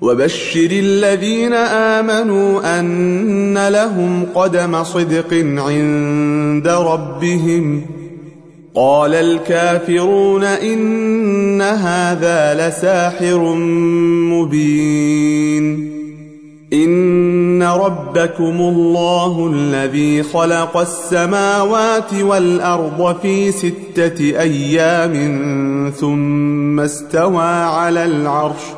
وبشر الذين آمنوا أن لهم قدم صدق عند ربهم. قال الكافرون إن هذا لساحر مبين. إن ربكم الله الذي خلق السماوات والأرض في ستة أيام ثم استوى على العرش.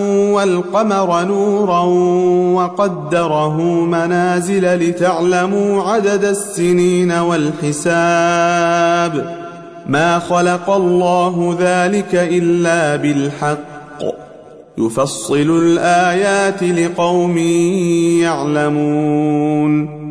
والقمر نورا وقدره منازل لتعلموا عدد السنين والحساب. ما خلق الله ذلك إلا بالحق. يفصل الآيات لقوم يعلمون.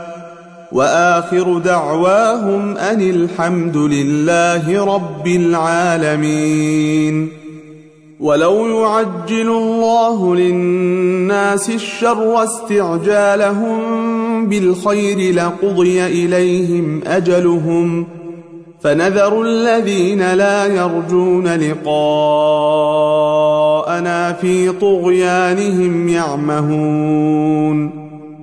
وآخر دعواهم أن الحمد لله رب العالمين. ولو يعجل الله للناس الشر استعجالهم بالخير لقضي إليهم أجلهم فنذر الذين لا يرجون لقاءنا في طغيانهم يعمهون.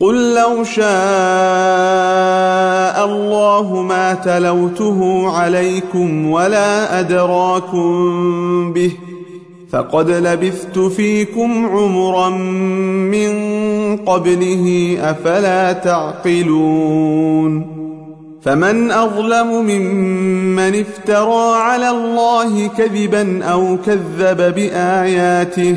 قل لو شاء الله ما تلوته عليكم ولا أدراكم به فقد لبثت فيكم عمرا من قبله أفلا تعقلون فمن أظلم ممن افترى على الله كذبا أو كذب بآياته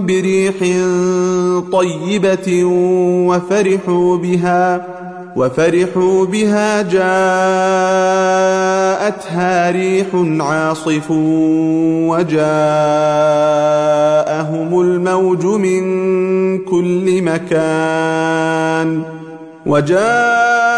بريح طيبة وفرحوا بها وفرحوا بها جاءتها ريح عاصف وجاءهم الموج من كل مكان وجاءهم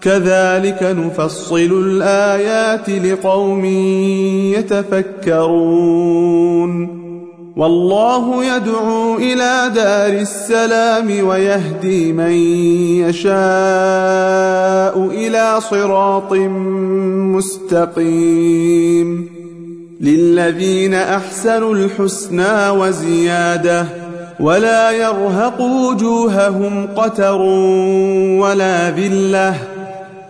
كذلك نفصل الآيات لقوم يتفكرون. والله يدعو إلى دار السلام ويهدي من يشاء إلى صراط مستقيم. للذين أحسنوا الحسنى وزيادة ولا يرهق وجوههم قتر ولا ذلة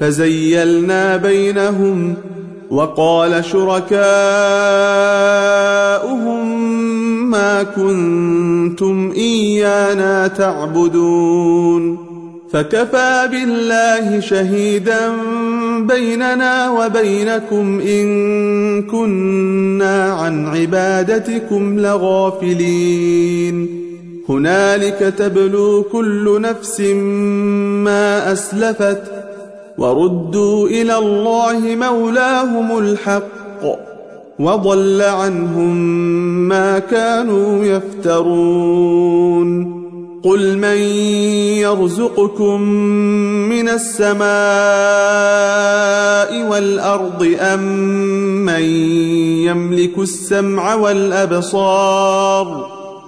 فزيلنا بينهم وقال شركاؤهم ما كنتم إيانا تعبدون فكفى بالله شهيدا بيننا وبينكم إن كنا عن عبادتكم لغافلين هنالك تبلو كل نفس ما أسلفت وردوا إلى الله مولاهم الحق وضل عنهم ما كانوا يفترون. قل من يرزقكم من السماء والأرض أم من يملك السمع والأبصار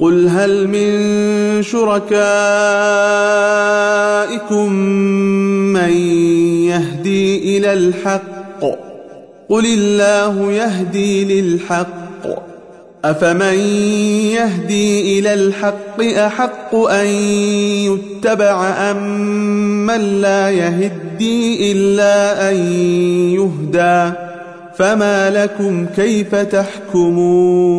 قل هل من شركائكم من يهدي إلى الحق قل الله يهدي للحق افمن يهدي إلى الحق احق ان يتبع ام من لا يهدي الا ان يهدى فما لكم كيف تحكمون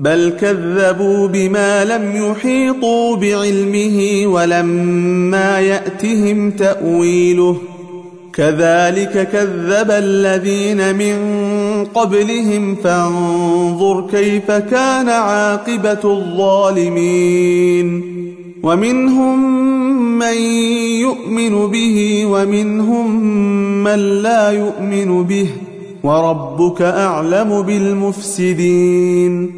بل كذبوا بما لم يحيطوا بعلمه ولما يأتهم تأويله. كذلك كذب الذين من قبلهم فانظر كيف كان عاقبة الظالمين. ومنهم من يؤمن به ومنهم من لا يؤمن به. وربك أعلم بالمفسدين.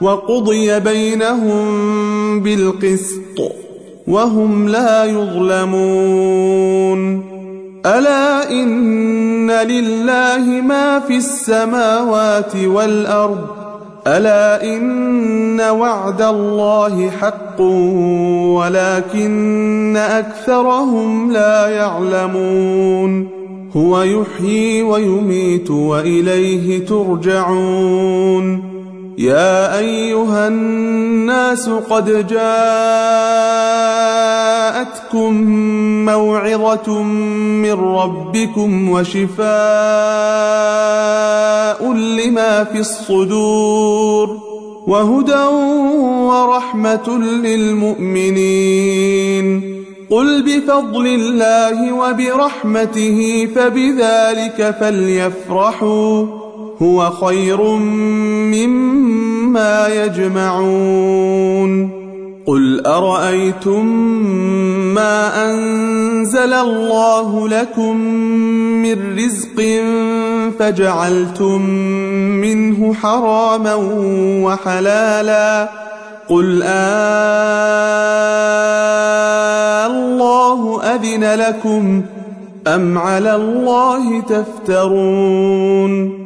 وقضي بينهم بالقسط وهم لا يظلمون. ألا إن لله ما في السماوات والأرض؟ ألا إن وعد الله حق ولكن أكثرهم لا يعلمون. هو يحيي ويميت وإليه ترجعون. يا أيها الناس قد جاءتكم موعظة من ربكم وشفاء لما في الصدور وهدى ورحمة للمؤمنين. قل بفضل الله وبرحمته فبذلك فليفرحوا. هو خير مما يجمعون. قل أرأيتم ما أنزل الله لكم من رزق فجعلتم منه حراما وحلالا؟ قل آلله أذن لكم أم على الله تفترون؟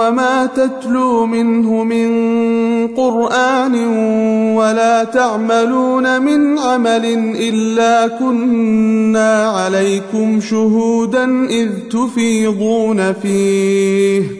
وما تتلو منه من قرآن ولا تعملون من عمل إلا كنا عليكم شهودا إذ تفيضون فيه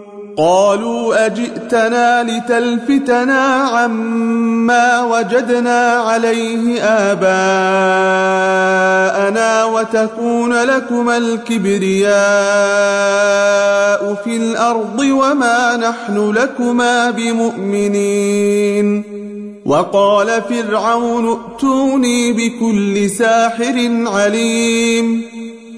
قالوا أجئتنا لتلفتنا عما وجدنا عليه آباءنا وتكون لكما الكبرياء في الأرض وما نحن لكما بمؤمنين. وقال فرعون ائتوني بكل ساحر عليم.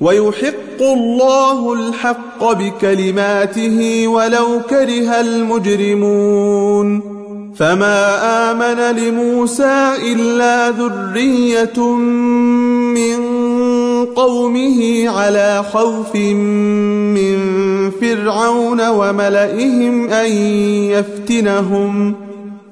ويحق الله الحق بكلماته ولو كره المجرمون فما آمن لموسى إلا ذرية من قومه على خوف من فرعون وملئهم أن يفتنهم ۖ